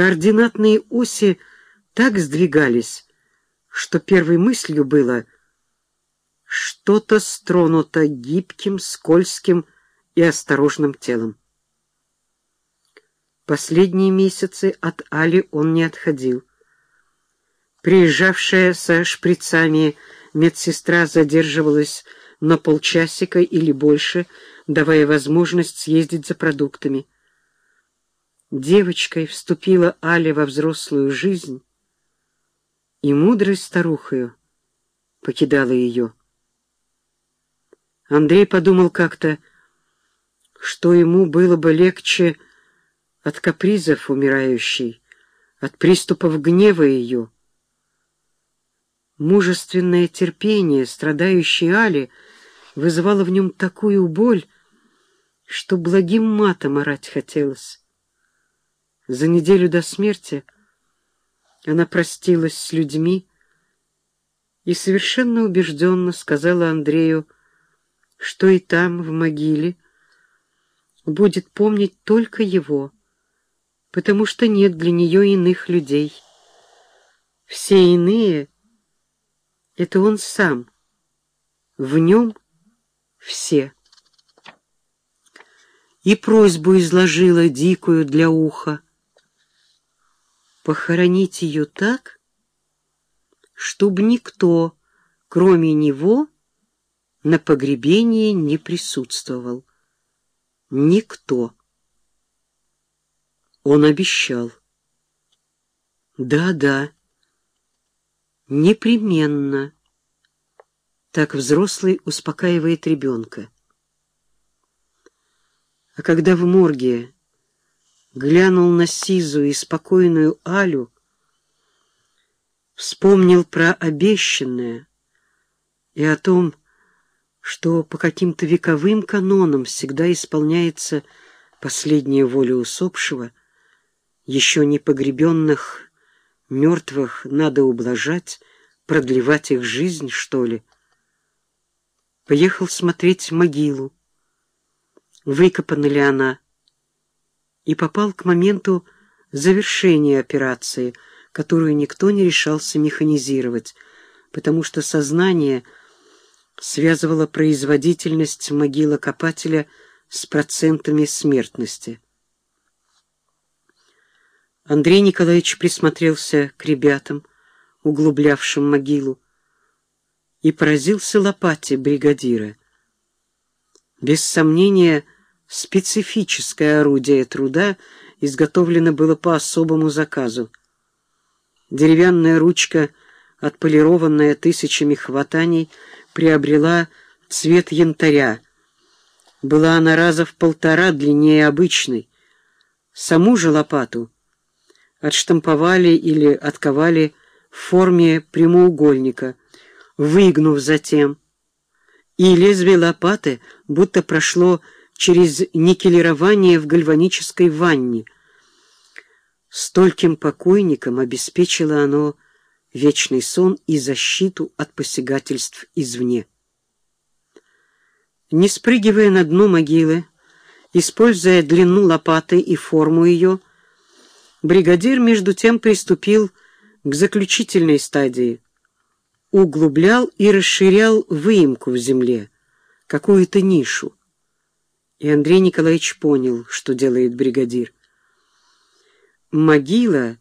Координатные оси так сдвигались, что первой мыслью было что-то стронуто гибким, скользким и осторожным телом. Последние месяцы от Али он не отходил. Приезжавшая со шприцами медсестра задерживалась на полчасика или больше, давая возможность съездить за продуктами. Девочкой вступила Аля во взрослую жизнь, и мудрой старухою покидала ее. Андрей подумал как-то, что ему было бы легче от капризов умирающей, от приступов гнева ее. Мужественное терпение страдающей Али вызывало в нем такую боль, что благим матом орать хотелось. За неделю до смерти она простилась с людьми и совершенно убежденно сказала Андрею, что и там, в могиле, будет помнить только его, потому что нет для нее иных людей. Все иные — это он сам, в нем все. И просьбу изложила дикую для уха — похоронить ее так, чтобы никто, кроме него, на погребении не присутствовал. Никто. Он обещал. Да-да, непременно. Так взрослый успокаивает ребенка. А когда в морге глянул на сизую и спокойную Алю, вспомнил про обещанное и о том, что по каким-то вековым канонам всегда исполняется последняя воля усопшего, еще не погребенных мертвых надо ублажать, продлевать их жизнь, что ли. Поехал смотреть могилу. Выкопана ли она, и попал к моменту завершения операции, которую никто не решался механизировать, потому что сознание связывало производительность могилокопателя с процентами смертности. Андрей Николаевич присмотрелся к ребятам, углублявшим могилу, и поразился лопате бригадира. Без сомнения, Специфическое орудие труда изготовлено было по особому заказу. Деревянная ручка, отполированная тысячами хватаний, приобрела цвет янтаря. Была она раза в полтора длиннее обычной. Саму же лопату отштамповали или отковали в форме прямоугольника, выгнув затем. И лезвие лопаты будто прошло через никелирование в гальванической ванне. Стольким покойникам обеспечило оно вечный сон и защиту от посягательств извне. Не спрыгивая на дно могилы, используя длину лопаты и форму ее, бригадир между тем приступил к заключительной стадии. Углублял и расширял выемку в земле, какую-то нишу, и Андрей Николаевич понял, что делает бригадир. Могила